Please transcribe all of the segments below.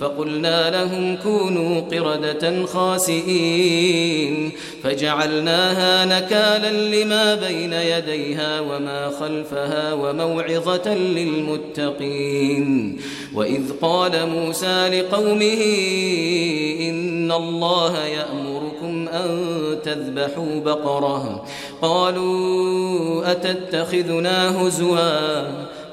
فقلنا لهم كونوا قردة خاسئين. فجعلناها نكالا لما بين يديها وما خلفها وموعظة للمتقين. وإذ قال موسى لقومه إن الله يأمركم أن تذبحوا بقرة. قالوا أتتخذنا هزواً؟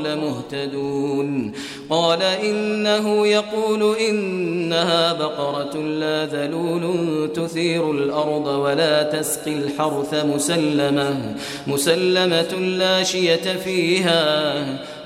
لمهتدون قال إنه يقول إنها بقرة لا ذلول تثير الأرض ولا تسقي الحرث مسلمة مسلمة لا شية فيها.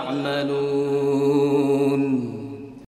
تعملون